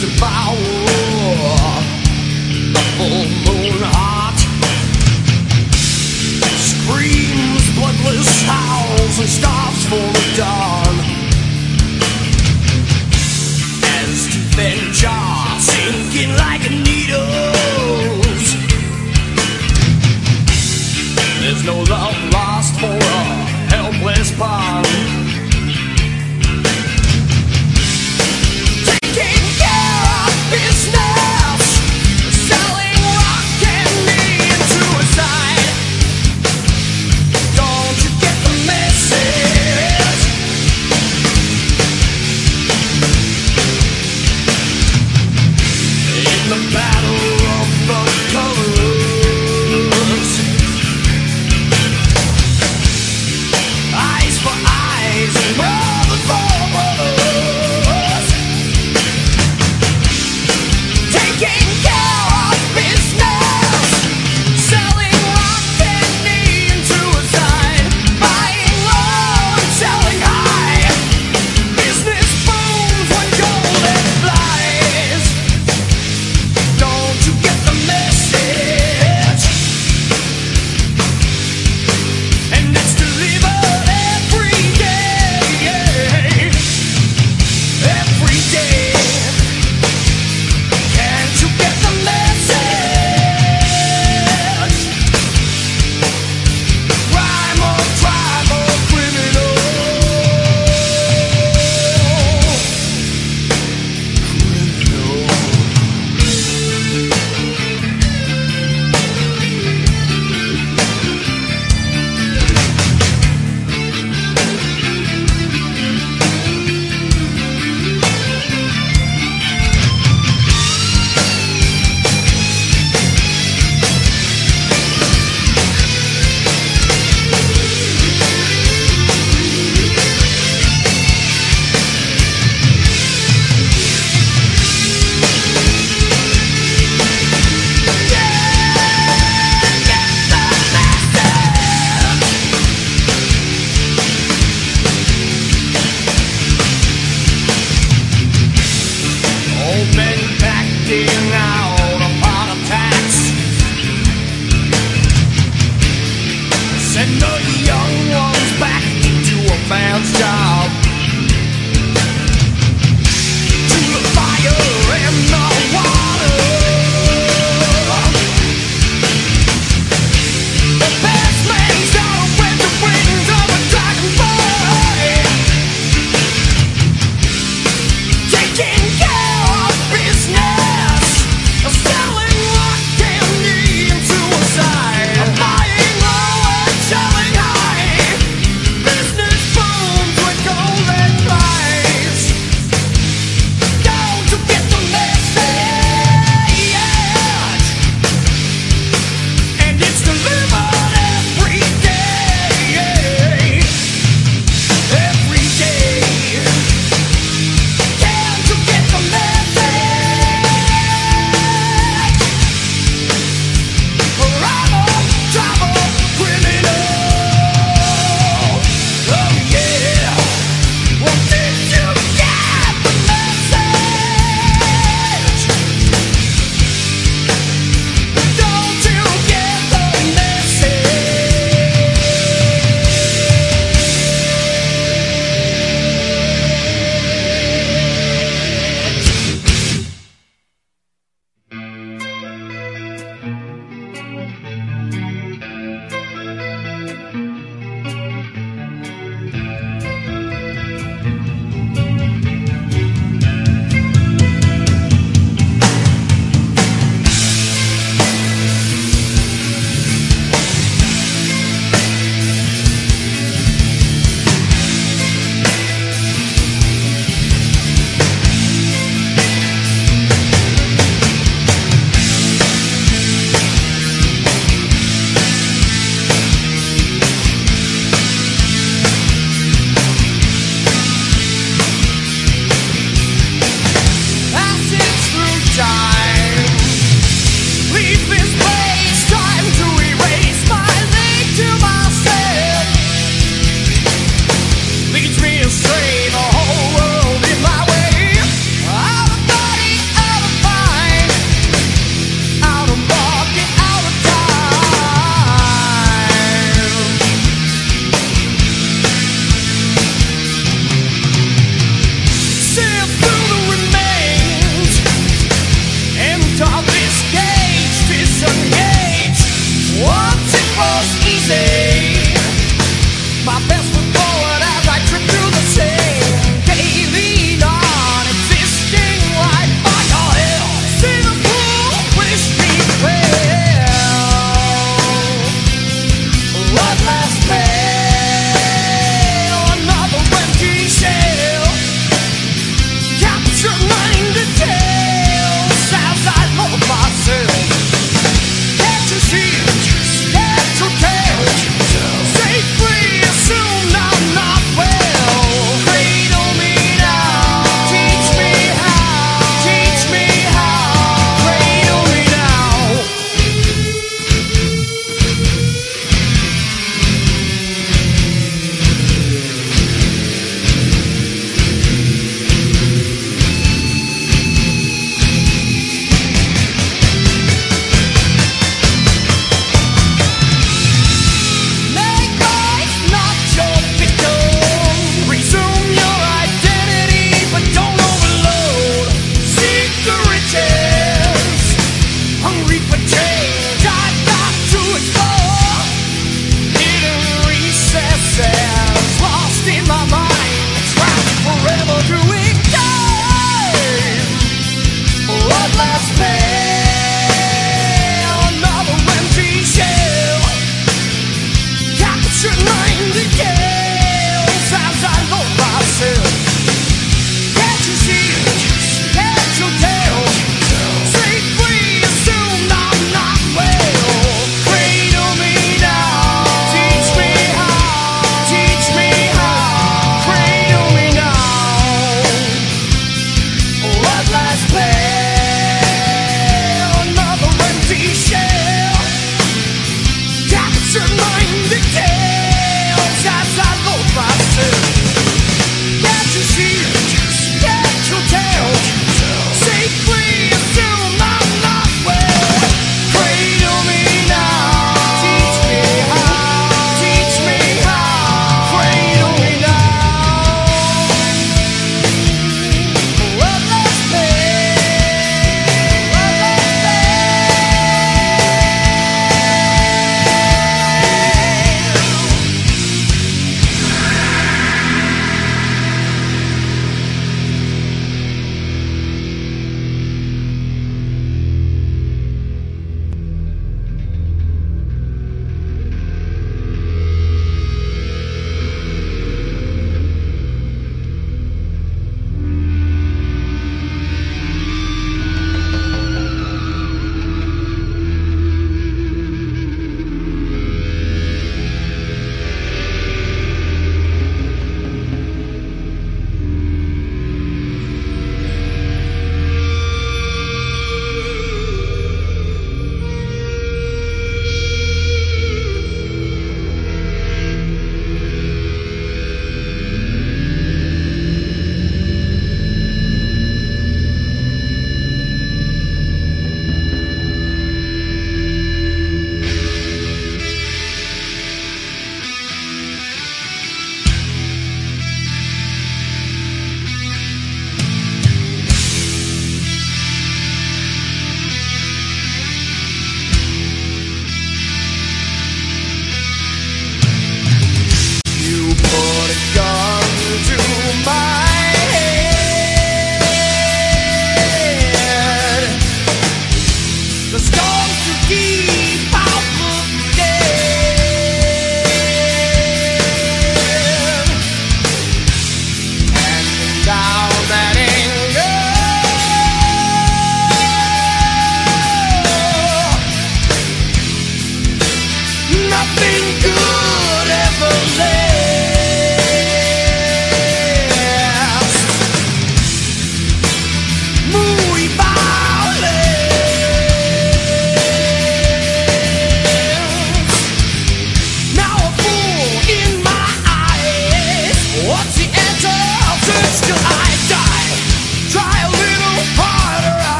devour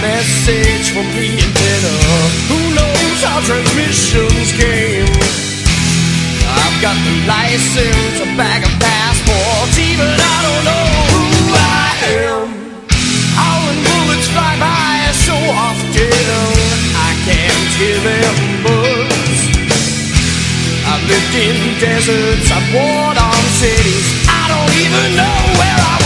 message from the antenna. Who knows how politicians came. I've got the license, a bag of passports, even I don't know who I am. How when bullets fly by so often, I can't hear them buzz. I've lived in deserts, I've warred on cities, I don't even know where I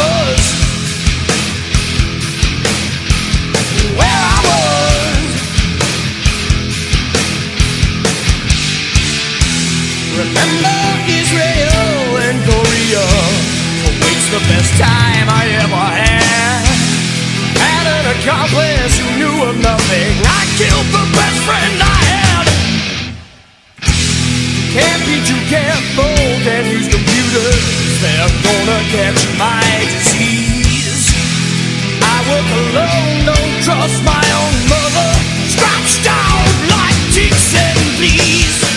Israel and Korea. The best time I ever had. Had an accomplice who knew of nothing. I killed the best friend I had. Can't can't use computers. They're gonna catch my disease. I work alone, don't trust my own mother. Scratched out like ticks and fleas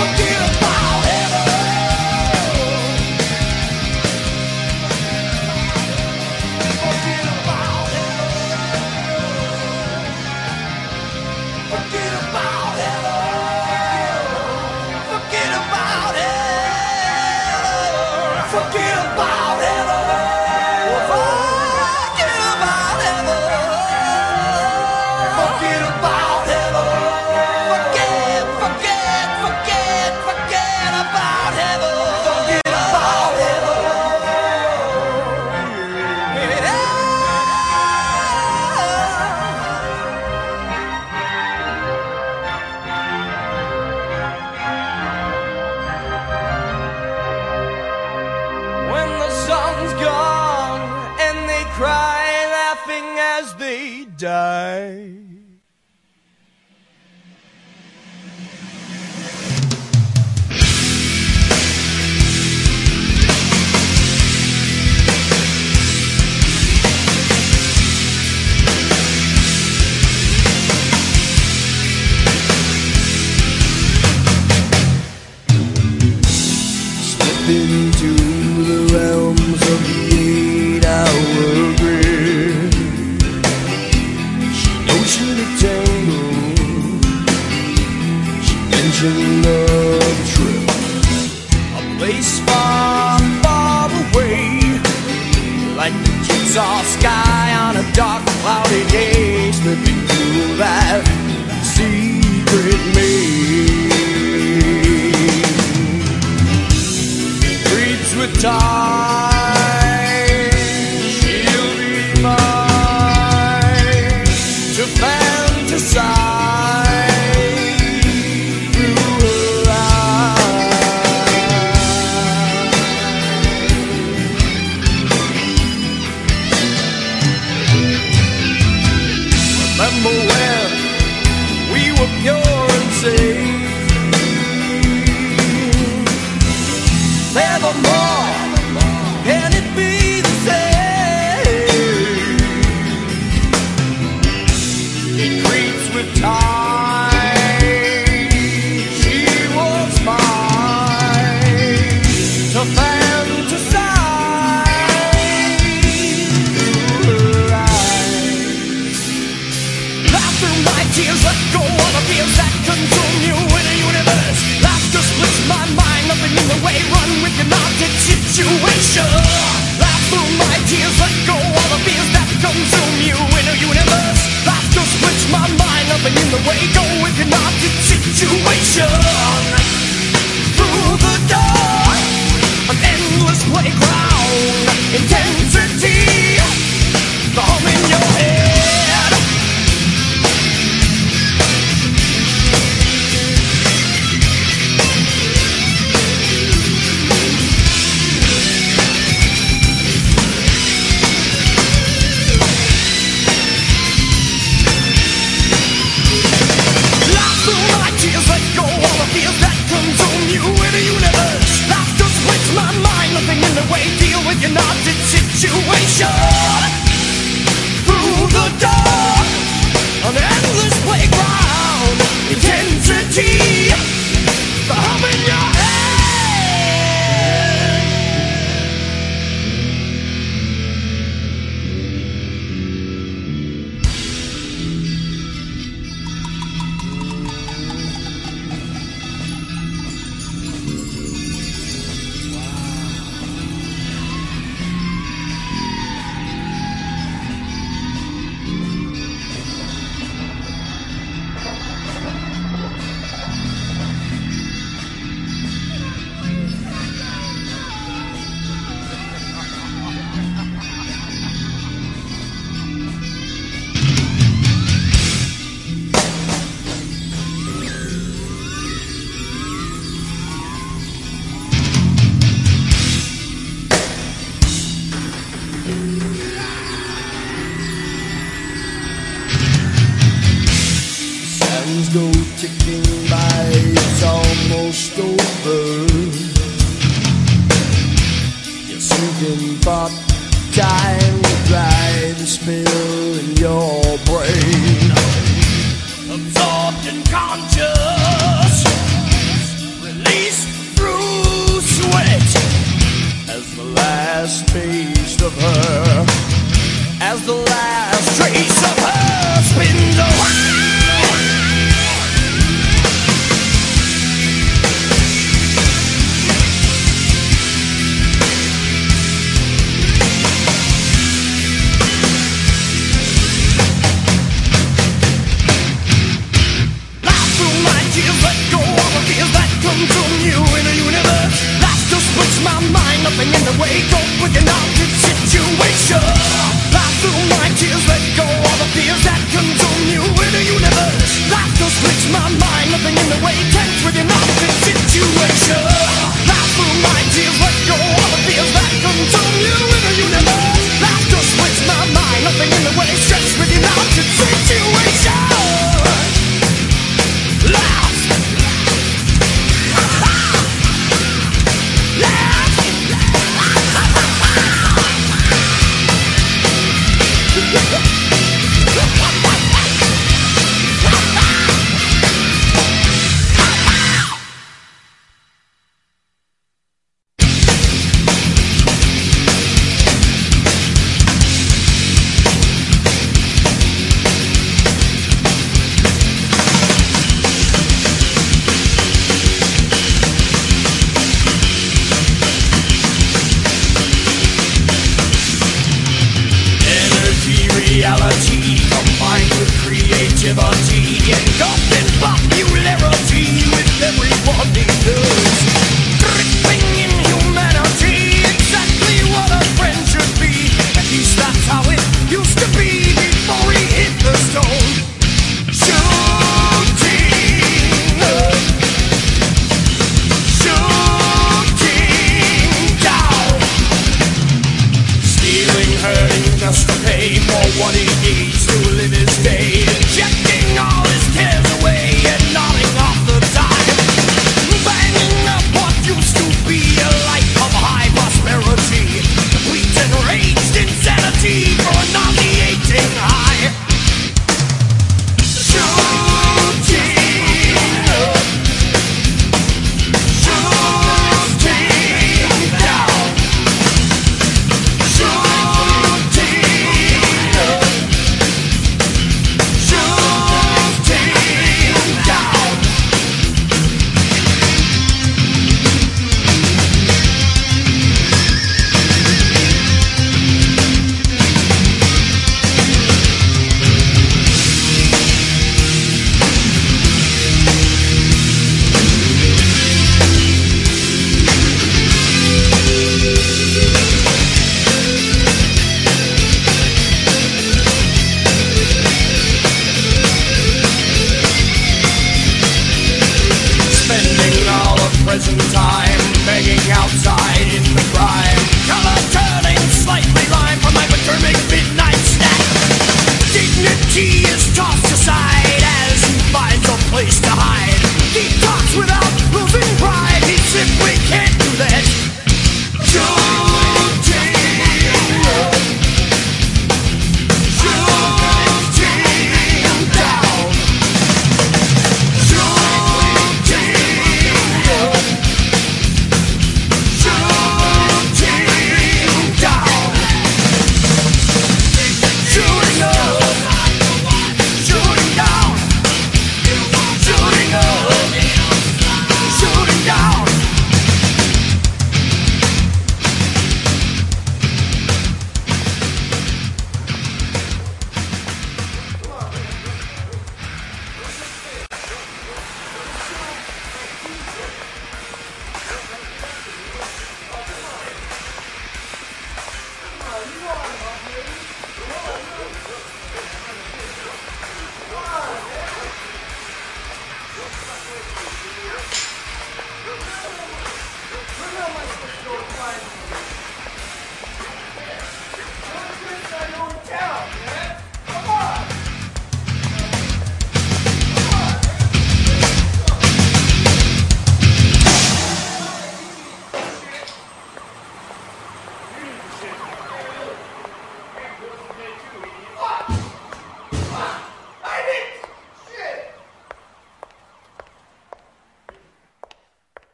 forgive dark, cloudy days that be that secret maze. Creeps with time. situation. spill in your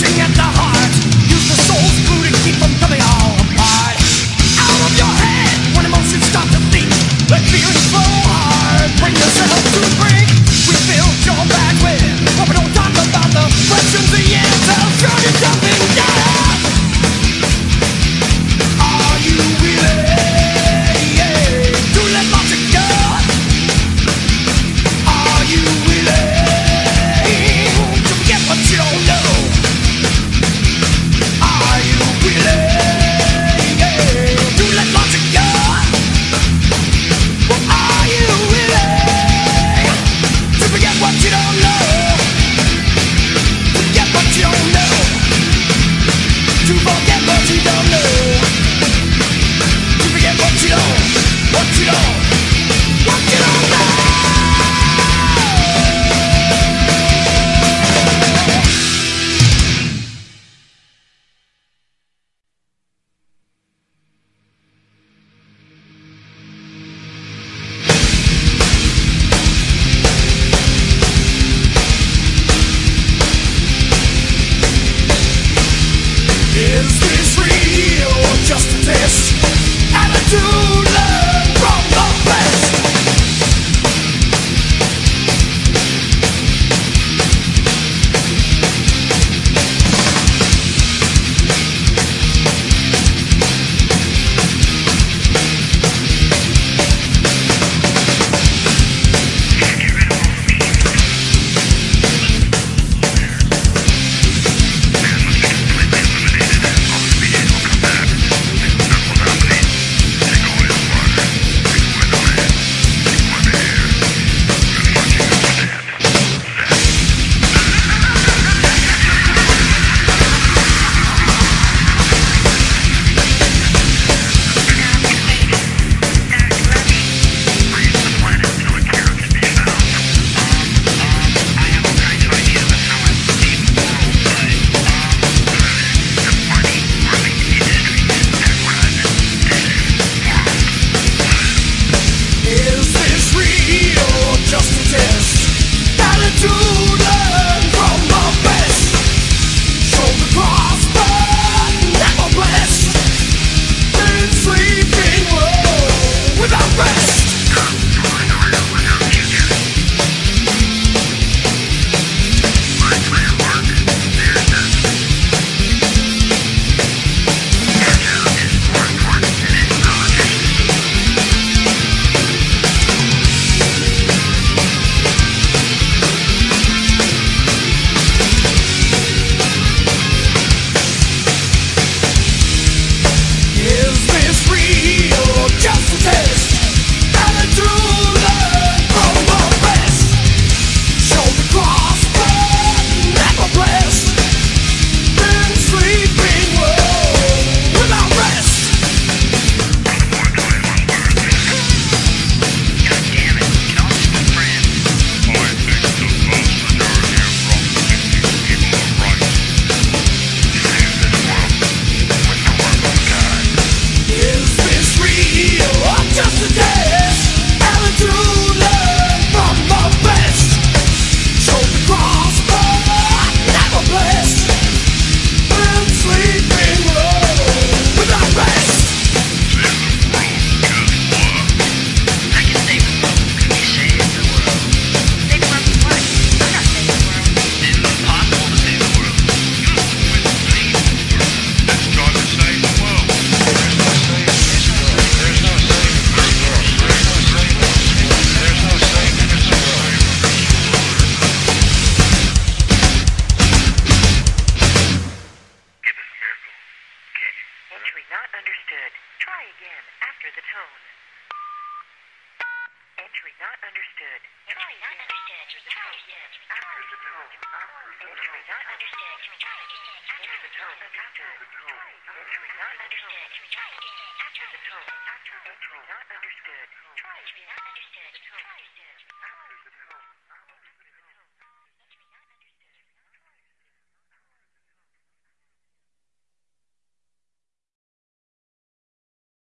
Dancing at the heart.